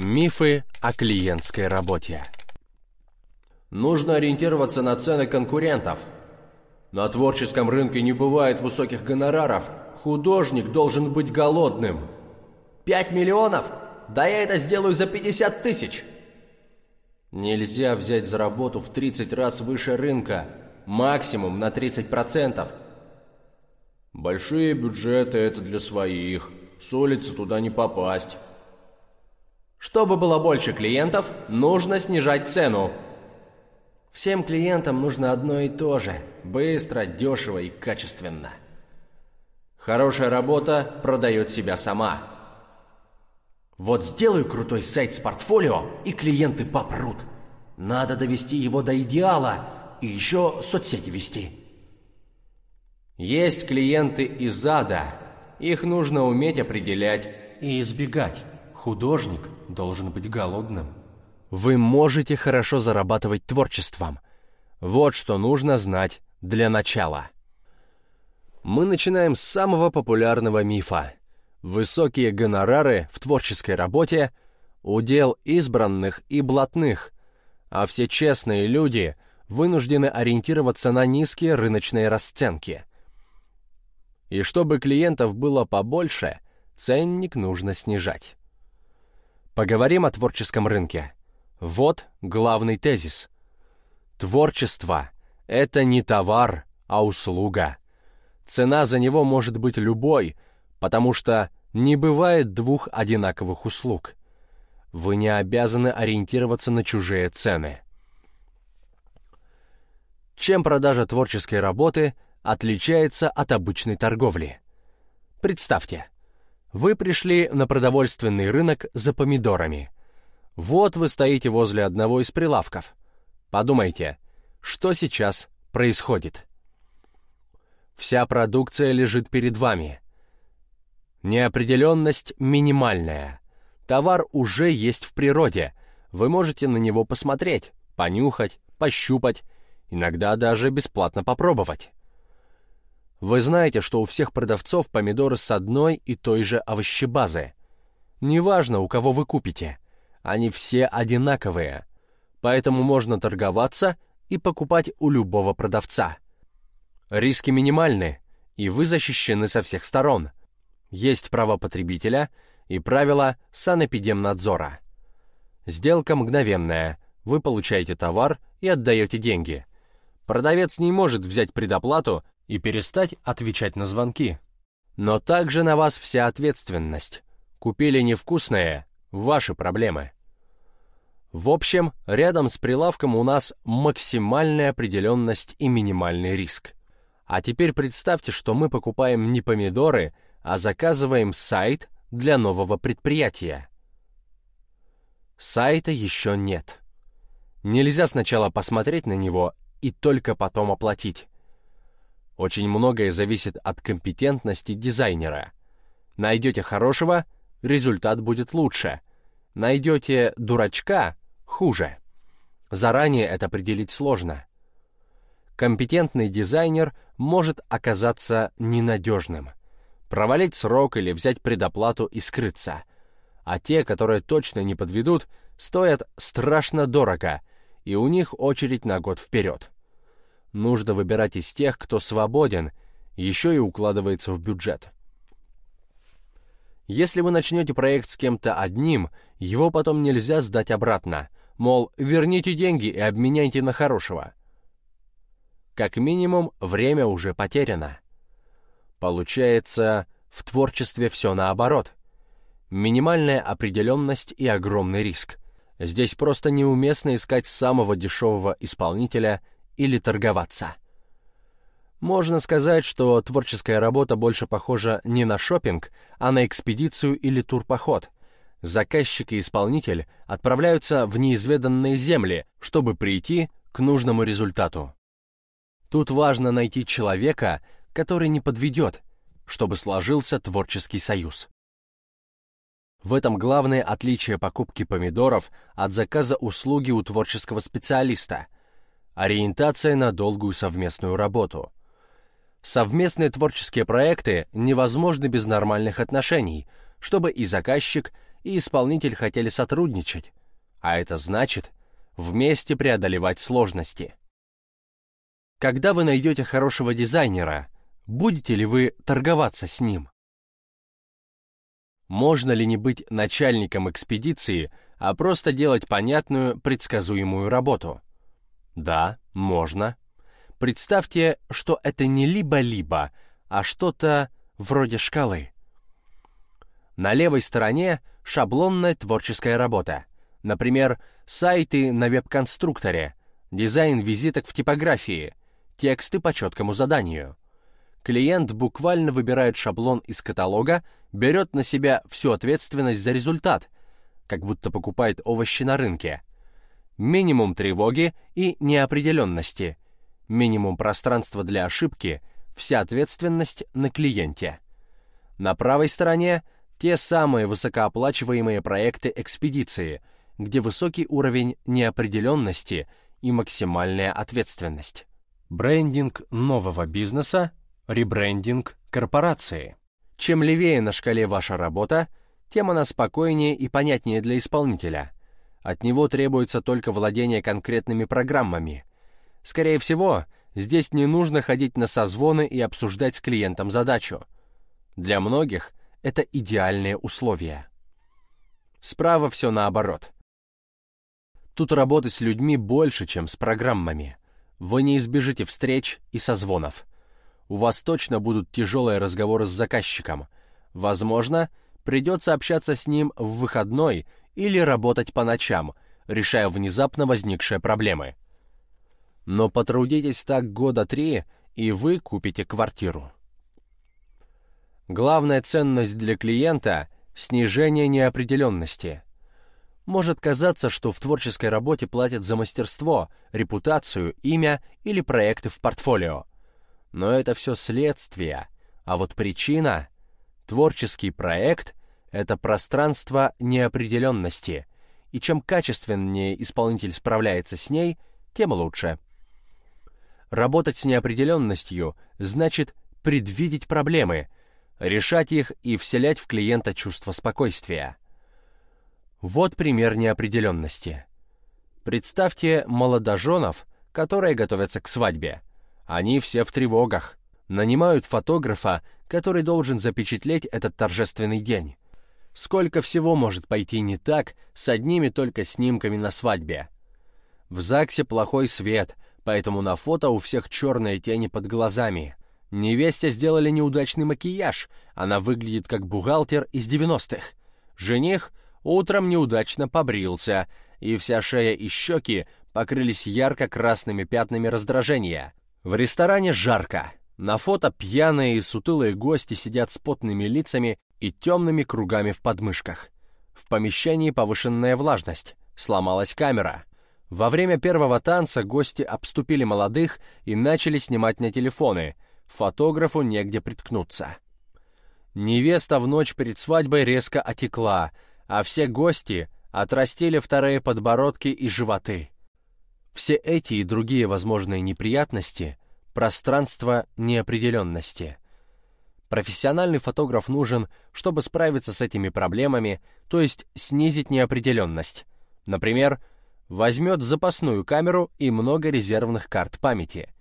Мифы о клиентской работе. Нужно ориентироваться на цены конкурентов. На творческом рынке не бывает высоких гонораров. Художник должен быть голодным. Пять миллионов? Да я это сделаю за 50 тысяч. Нельзя взять за работу в 30 раз выше рынка. Максимум на 30%. Большие бюджеты – это для своих. С улицы туда не попасть. Чтобы было больше клиентов, нужно снижать цену. Всем клиентам нужно одно и то же – быстро, дешево и качественно. Хорошая работа продает себя сама. Вот сделаю крутой сайт с портфолио, и клиенты попрут. Надо довести его до идеала и еще соцсети вести. Есть клиенты из ада. Их нужно уметь определять и избегать. Художник должен быть голодным. Вы можете хорошо зарабатывать творчеством. Вот что нужно знать для начала. Мы начинаем с самого популярного мифа. Высокие гонорары в творческой работе – удел избранных и блатных, а все честные люди вынуждены ориентироваться на низкие рыночные расценки. И чтобы клиентов было побольше, ценник нужно снижать. Поговорим о творческом рынке. Вот главный тезис. Творчество — это не товар, а услуга. Цена за него может быть любой, потому что не бывает двух одинаковых услуг. Вы не обязаны ориентироваться на чужие цены. Чем продажа творческой работы отличается от обычной торговли? Представьте, вы пришли на продовольственный рынок за помидорами. Вот вы стоите возле одного из прилавков. Подумайте, что сейчас происходит? Вся продукция лежит перед вами. Неопределенность минимальная. Товар уже есть в природе. Вы можете на него посмотреть, понюхать, пощупать, иногда даже бесплатно попробовать. Вы знаете, что у всех продавцов помидоры с одной и той же овощебазы. Неважно, у кого вы купите. Они все одинаковые. Поэтому можно торговаться и покупать у любого продавца. Риски минимальны, и вы защищены со всех сторон. Есть права потребителя и правила санэпидемнадзора. Сделка мгновенная. Вы получаете товар и отдаете деньги. Продавец не может взять предоплату и перестать отвечать на звонки. Но также на вас вся ответственность. Купили невкусное – ваши проблемы. В общем, рядом с прилавком у нас максимальная определенность и минимальный риск. А теперь представьте, что мы покупаем не помидоры, а заказываем сайт для нового предприятия. Сайта еще нет. Нельзя сначала посмотреть на него и только потом оплатить. Очень многое зависит от компетентности дизайнера. Найдете хорошего, результат будет лучше. Найдете дурачка — хуже. Заранее это определить сложно. Компетентный дизайнер может оказаться ненадежным. Провалить срок или взять предоплату и скрыться. А те, которые точно не подведут, стоят страшно дорого, и у них очередь на год вперед. Нужно выбирать из тех, кто свободен, еще и укладывается в бюджет. Если вы начнете проект с кем-то одним, его потом нельзя сдать обратно, мол, верните деньги и обменяйте на хорошего. Как минимум, время уже потеряно. Получается, в творчестве все наоборот. Минимальная определенность и огромный риск. Здесь просто неуместно искать самого дешевого исполнителя или торговаться. Можно сказать, что творческая работа больше похожа не на шопинг, а на экспедицию или турпоход. Заказчик и исполнитель отправляются в неизведанные земли, чтобы прийти к нужному результату. Тут важно найти человека, который не подведет, чтобы сложился творческий союз. В этом главное отличие покупки помидоров от заказа услуги у творческого специалиста – Ориентация на долгую совместную работу. Совместные творческие проекты невозможны без нормальных отношений, чтобы и заказчик, и исполнитель хотели сотрудничать, а это значит вместе преодолевать сложности. Когда вы найдете хорошего дизайнера, будете ли вы торговаться с ним? Можно ли не быть начальником экспедиции, а просто делать понятную, предсказуемую работу? Да, можно. Представьте, что это не либо-либо, а что-то вроде шкалы. На левой стороне шаблонная творческая работа. Например, сайты на веб-конструкторе, дизайн визиток в типографии, тексты по четкому заданию. Клиент буквально выбирает шаблон из каталога, берет на себя всю ответственность за результат, как будто покупает овощи на рынке. Минимум тревоги и неопределенности, минимум пространства для ошибки, вся ответственность на клиенте. На правой стороне те самые высокооплачиваемые проекты экспедиции, где высокий уровень неопределенности и максимальная ответственность. Брендинг нового бизнеса, ребрендинг корпорации. Чем левее на шкале ваша работа, тем она спокойнее и понятнее для исполнителя. От него требуется только владение конкретными программами. Скорее всего, здесь не нужно ходить на созвоны и обсуждать с клиентом задачу. Для многих это идеальные условия. Справа все наоборот. Тут работы с людьми больше, чем с программами. Вы не избежите встреч и созвонов. У вас точно будут тяжелые разговоры с заказчиком. Возможно, придется общаться с ним в выходной или работать по ночам, решая внезапно возникшие проблемы. Но потрудитесь так года три, и вы купите квартиру. Главная ценность для клиента – снижение неопределенности – может казаться, что в творческой работе платят за мастерство, репутацию, имя или проекты в портфолио. Но это все следствие, а вот причина — творческий проект — это пространство неопределенности, и чем качественнее исполнитель справляется с ней, тем лучше. Работать с неопределенностью значит предвидеть проблемы, решать их и вселять в клиента чувство спокойствия. Вот пример неопределенности. Представьте молодоженов, которые готовятся к свадьбе. Они все в тревогах. Нанимают фотографа, который должен запечатлеть этот торжественный день. Сколько всего может пойти не так с одними только снимками на свадьбе. В ЗАГСе плохой свет, поэтому на фото у всех черные тени под глазами. Невесте сделали неудачный макияж, она выглядит как бухгалтер из 90-х. Жених Утром неудачно побрился, и вся шея и щеки покрылись ярко-красными пятнами раздражения. В ресторане жарко. На фото пьяные и сутылые гости сидят с потными лицами и темными кругами в подмышках. В помещении повышенная влажность. Сломалась камера. Во время первого танца гости обступили молодых и начали снимать на телефоны. Фотографу негде приткнуться. Невеста в ночь перед свадьбой резко отекла, а все гости отрастили вторые подбородки и животы. Все эти и другие возможные неприятности — пространство неопределенности. Профессиональный фотограф нужен, чтобы справиться с этими проблемами, то есть снизить неопределенность. Например, возьмет запасную камеру и много резервных карт памяти,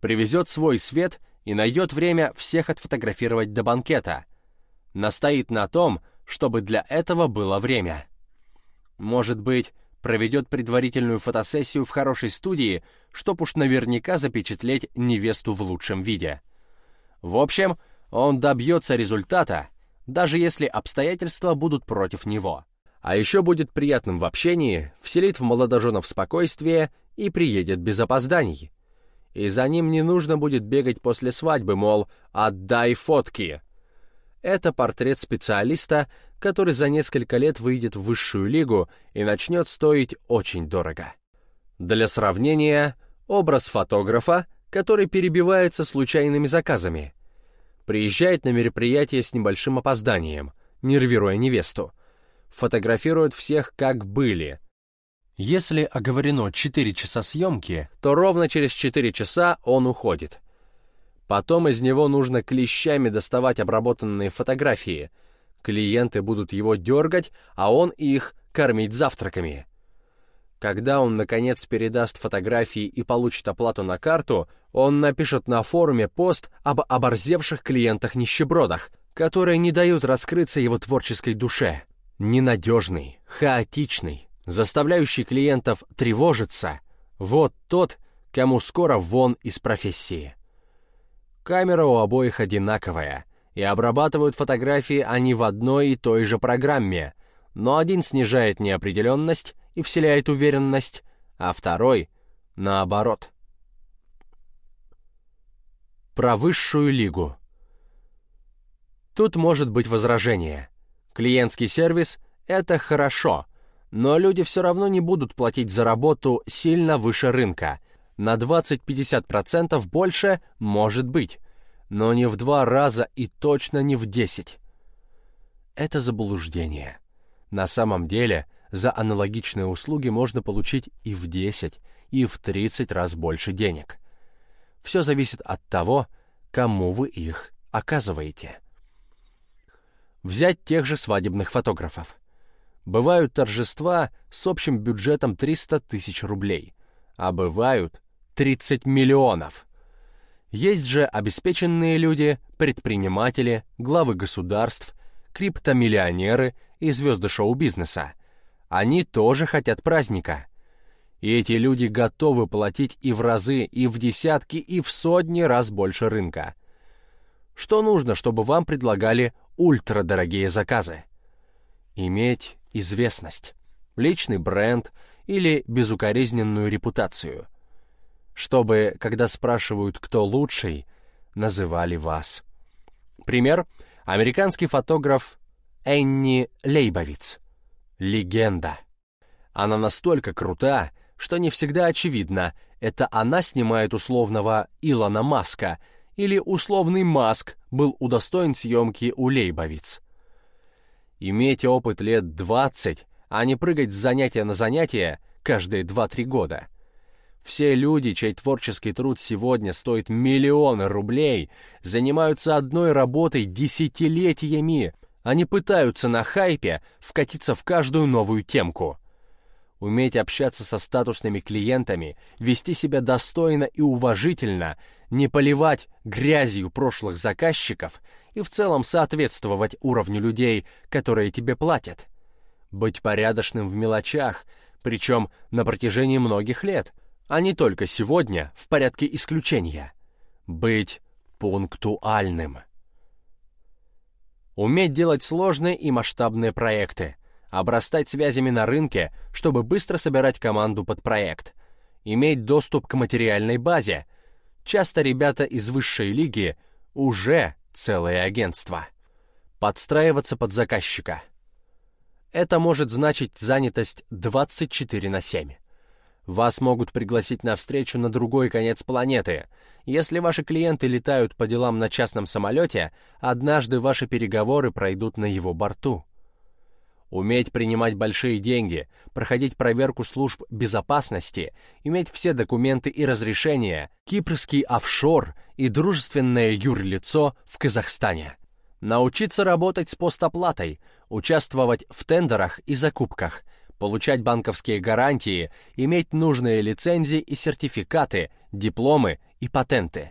привезет свой свет и найдет время всех отфотографировать до банкета. Настоит на том, чтобы для этого было время. Может быть, проведет предварительную фотосессию в хорошей студии, чтоб уж наверняка запечатлеть невесту в лучшем виде. В общем, он добьется результата, даже если обстоятельства будут против него. А еще будет приятным в общении, вселит в молодоженов спокойствие и приедет без опозданий. И за ним не нужно будет бегать после свадьбы, мол, «отдай фотки», это портрет специалиста, который за несколько лет выйдет в высшую лигу и начнет стоить очень дорого. Для сравнения, образ фотографа, который перебивается случайными заказами. Приезжает на мероприятие с небольшим опозданием, нервируя невесту. Фотографирует всех как были. Если оговорено 4 часа съемки, то ровно через 4 часа он уходит. Потом из него нужно клещами доставать обработанные фотографии. Клиенты будут его дергать, а он их кормить завтраками. Когда он, наконец, передаст фотографии и получит оплату на карту, он напишет на форуме пост об оборзевших клиентах-нищебродах, которые не дают раскрыться его творческой душе. Ненадежный, хаотичный, заставляющий клиентов тревожиться — вот тот, кому скоро вон из профессии. Камера у обоих одинаковая, и обрабатывают фотографии они в одной и той же программе, но один снижает неопределенность и вселяет уверенность, а второй — наоборот. Про высшую лигу. Тут может быть возражение. Клиентский сервис — это хорошо, но люди все равно не будут платить за работу сильно выше рынка. На 20-50% больше может быть, но не в два раза и точно не в 10. Это заблуждение. На самом деле, за аналогичные услуги можно получить и в 10, и в 30 раз больше денег. Все зависит от того, кому вы их оказываете. Взять тех же свадебных фотографов. Бывают торжества с общим бюджетом 300 тысяч рублей, а бывают 30 миллионов. Есть же обеспеченные люди, предприниматели, главы государств, криптомиллионеры и звезды шоу-бизнеса. Они тоже хотят праздника. И эти люди готовы платить и в разы, и в десятки, и в сотни раз больше рынка. Что нужно, чтобы вам предлагали ультрадорогие заказы? Иметь известность, личный бренд или безукоризненную репутацию. Чтобы, когда спрашивают, кто лучший, называли вас. Пример — Американский фотограф Энни Лейбовиц. Легенда. Она настолько крута, что не всегда очевидно, это она снимает условного Илона Маска или условный Маск был удостоен съемки у Лейбовиц. Иметь опыт лет 20, а не прыгать с занятия на занятие каждые 2-3 года — все люди, чей творческий труд сегодня стоит миллионы рублей, занимаются одной работой десятилетиями. Они пытаются на хайпе вкатиться в каждую новую темку. Уметь общаться со статусными клиентами, вести себя достойно и уважительно, не поливать грязью прошлых заказчиков и в целом соответствовать уровню людей, которые тебе платят. Быть порядочным в мелочах, причем на протяжении многих лет – а не только сегодня в порядке исключения. Быть пунктуальным. Уметь делать сложные и масштабные проекты, обрастать связями на рынке, чтобы быстро собирать команду под проект, иметь доступ к материальной базе. Часто ребята из высшей лиги уже целое агентство. Подстраиваться под заказчика. Это может значить занятость 24 на 7. Вас могут пригласить на встречу на другой конец планеты. Если ваши клиенты летают по делам на частном самолете, однажды ваши переговоры пройдут на его борту. Уметь принимать большие деньги, проходить проверку служб безопасности, иметь все документы и разрешения, кипрский офшор и дружественное юрлицо в Казахстане. Научиться работать с постоплатой, участвовать в тендерах и закупках – получать банковские гарантии, иметь нужные лицензии и сертификаты, дипломы и патенты.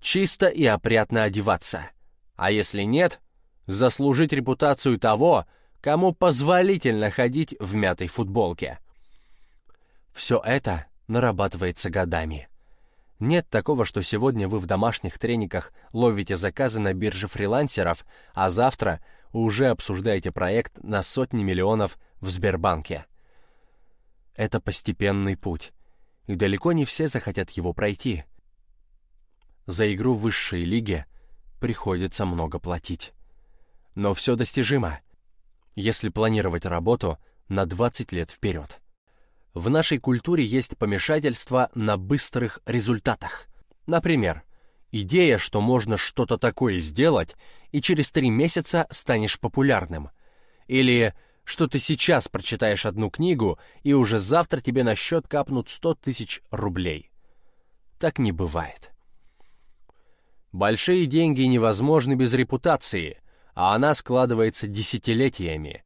Чисто и опрятно одеваться. А если нет, заслужить репутацию того, кому позволительно ходить в мятой футболке. Все это нарабатывается годами. Нет такого, что сегодня вы в домашних трениках ловите заказы на бирже фрилансеров, а завтра уже обсуждаете проект на сотни миллионов в Сбербанке. Это постепенный путь, и далеко не все захотят его пройти. За игру в высшей лиге приходится много платить. Но все достижимо, если планировать работу на 20 лет вперед. В нашей культуре есть помешательство на быстрых результатах. Например, идея, что можно что-то такое сделать, и через три месяца станешь популярным. Или что ты сейчас прочитаешь одну книгу, и уже завтра тебе на счет капнут 100 тысяч рублей. Так не бывает. Большие деньги невозможны без репутации, а она складывается десятилетиями.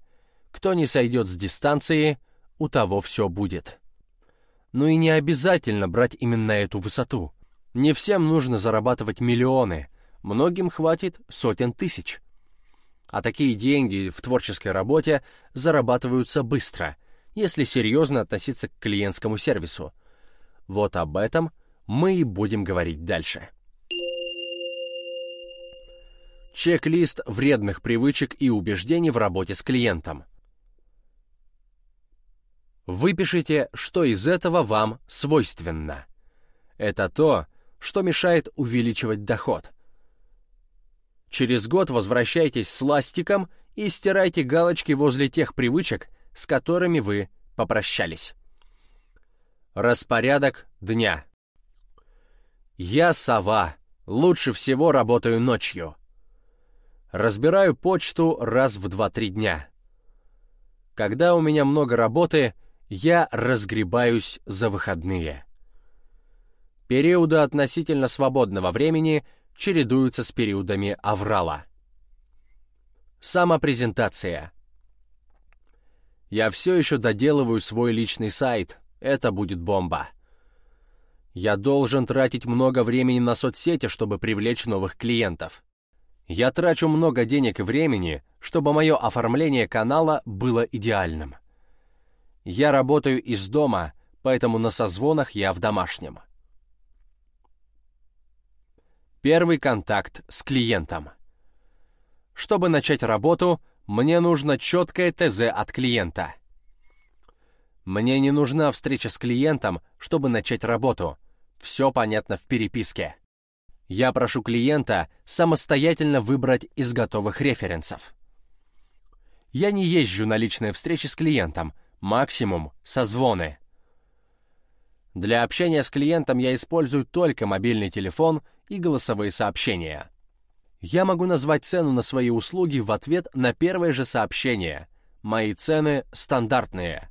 Кто не сойдет с дистанции, у того все будет. Ну и не обязательно брать именно эту высоту. Не всем нужно зарабатывать миллионы, многим хватит сотен тысяч. А такие деньги в творческой работе зарабатываются быстро, если серьезно относиться к клиентскому сервису. Вот об этом мы и будем говорить дальше. Чек-лист вредных привычек и убеждений в работе с клиентом. Выпишите, что из этого вам свойственно. Это то, что мешает увеличивать доход. Через год возвращайтесь с ластиком и стирайте галочки возле тех привычек, с которыми вы попрощались. Распорядок дня. Я сова. Лучше всего работаю ночью. Разбираю почту раз в 2-3 дня. Когда у меня много работы, я разгребаюсь за выходные. Периоды относительно свободного времени чередуются с периодами аврала. Самопрезентация. Я все еще доделываю свой личный сайт. Это будет бомба. Я должен тратить много времени на соцсети, чтобы привлечь новых клиентов. Я трачу много денег и времени, чтобы мое оформление канала было идеальным. Я работаю из дома, поэтому на созвонах я в домашнем. Первый контакт с клиентом. Чтобы начать работу, мне нужно четкое ТЗ от клиента. Мне не нужна встреча с клиентом, чтобы начать работу. Все понятно в переписке. Я прошу клиента самостоятельно выбрать из готовых референсов. Я не езжу на личные встречи с клиентом, максимум созвоны. Для общения с клиентом я использую только мобильный телефон и голосовые сообщения. Я могу назвать цену на свои услуги в ответ на первое же сообщение. Мои цены стандартные.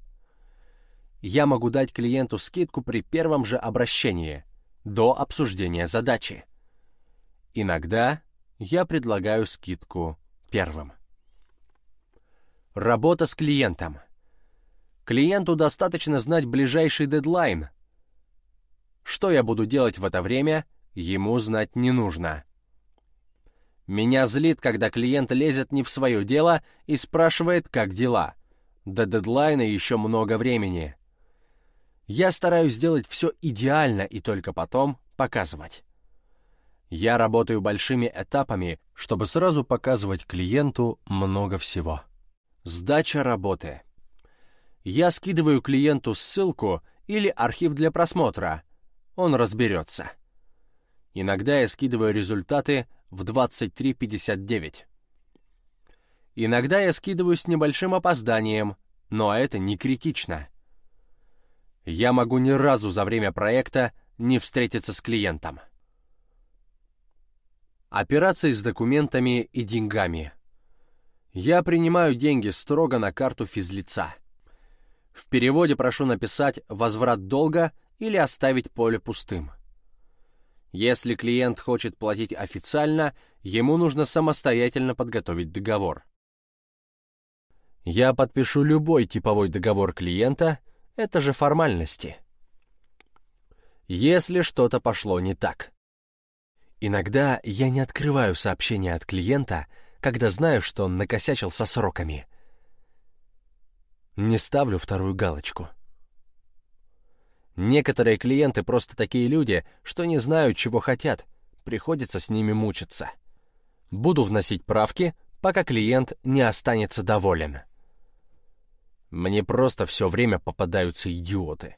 Я могу дать клиенту скидку при первом же обращении, до обсуждения задачи. Иногда я предлагаю скидку первым. Работа с клиентом. Клиенту достаточно знать ближайший дедлайн. Что я буду делать в это время, ему знать не нужно. Меня злит, когда клиент лезет не в свое дело и спрашивает, как дела. До дедлайна еще много времени. Я стараюсь сделать все идеально и только потом показывать. Я работаю большими этапами, чтобы сразу показывать клиенту много всего. Сдача работы. Я скидываю клиенту ссылку или архив для просмотра. Он разберется. Иногда я скидываю результаты в 23.59. Иногда я скидываю с небольшим опозданием, но это не критично. Я могу ни разу за время проекта не встретиться с клиентом. Операции с документами и деньгами. Я принимаю деньги строго на карту физлица. В переводе прошу написать «возврат долга» или оставить поле пустым. Если клиент хочет платить официально, ему нужно самостоятельно подготовить договор. Я подпишу любой типовой договор клиента, это же формальности. Если что-то пошло не так. Иногда я не открываю сообщения от клиента, когда знаю, что он накосячил со сроками. Не ставлю вторую галочку. Некоторые клиенты просто такие люди, что не знают, чего хотят. Приходится с ними мучиться. Буду вносить правки, пока клиент не останется доволен. Мне просто все время попадаются идиоты.